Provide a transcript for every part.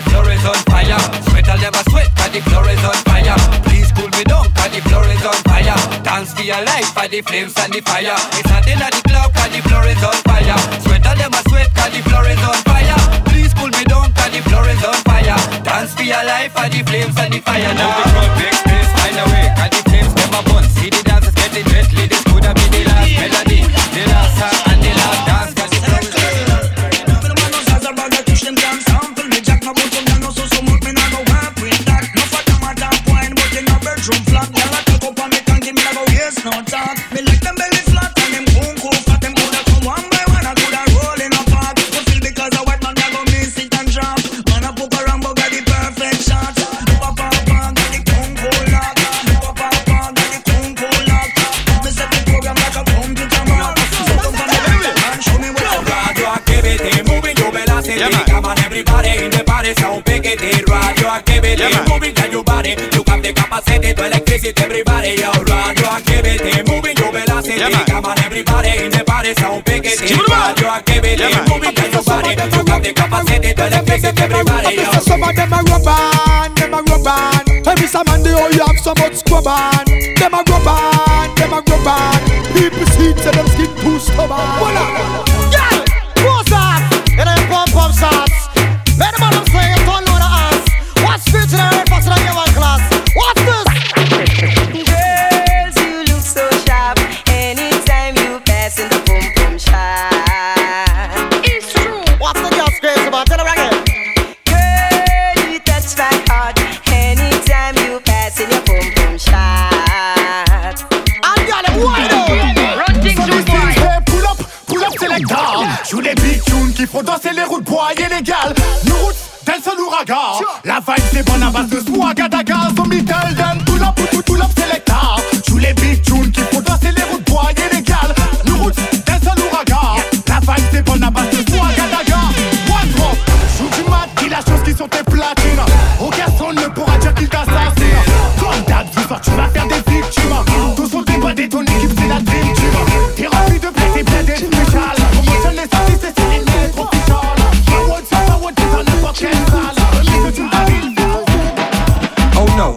the floor is on fire. Metal them a sweat, cause the floor is on fire. Please cool me down, cause the floor is on fire. Dance for your life, cause the flames and the fire. It's not in the club, cause the floor is on fire. Metal them a sweat, cause the floor is on fire. Please pull me down, cause the floor is on fire. Dance for your life, cause the flames and the fire now. Everybody in the party, sound picketed. Moving down your body. You have the capacity to electricity, everybody. Yo, radioactivity, moving your velocity. Come on, everybody in the party, sound picketed. Radioactivity, moving down your body. You have the capacity to electricity, everybody. Yo. Some of them a rub on, them a rub on. Every some man they all you have so much scrub on. Them a rub font danser les routes et les gales. Nous routes, tel seul ouragan La vibe c'est bonne à base de swag à daga So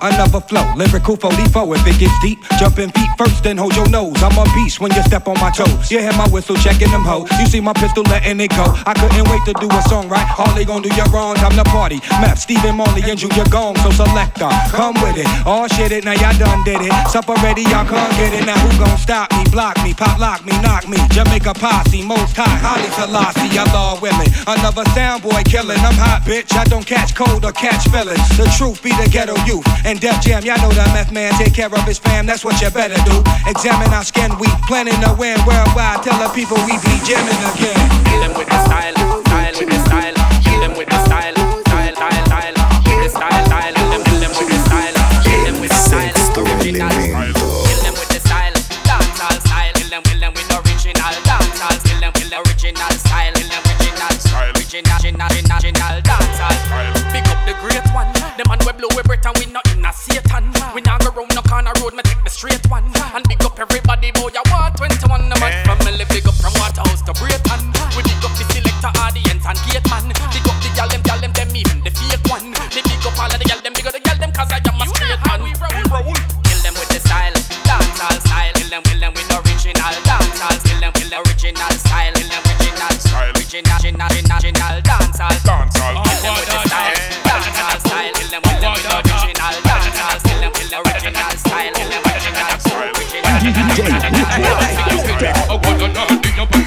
another flow. Lyrical 44 if it gets deep. Jumping feet first, then hold your nose. I'm a beast when you step on my toes. You hear my whistle checking them hoes. You see my pistol letting it go. I couldn't wait to do a song, right? All they gon' do your wrong, time to party. Map, Stephen Marley and Junior Gong, so selector. Come with it. All shit it, now y'all done did it. Sup already, y'all can't get it. Now who gon' stop me? Block me, pop lock me, knock me. Jamaica posse, most high, Haile Selassie, love willing. Another sound boy killing. I'm hot, bitch. I don't catch cold or catch feelings. The truth be the ghetto youth. And Def Jam, y'all know the meth man take care of his fam. That's what you better do. Examine our skin, we planning to win worldwide. Tell the people we be jamming again.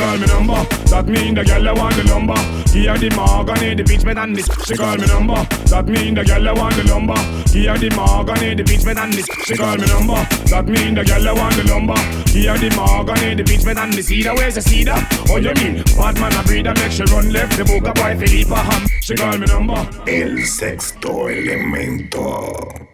call me number, that mean the girl I want the lumber. Here the mahogany, the beach bed and this. She call me number, that mean the girl I want the lumber. Here the mahogany, the beach bed and this. She call me number, that mean the girl I want the lumber. Here the mahogany, the beach bed and the cedar. Where's the cedar? Oh you mean, bad man a breeder make she run left. The book boy Felipe Ham. She call me number. El sexto elemento.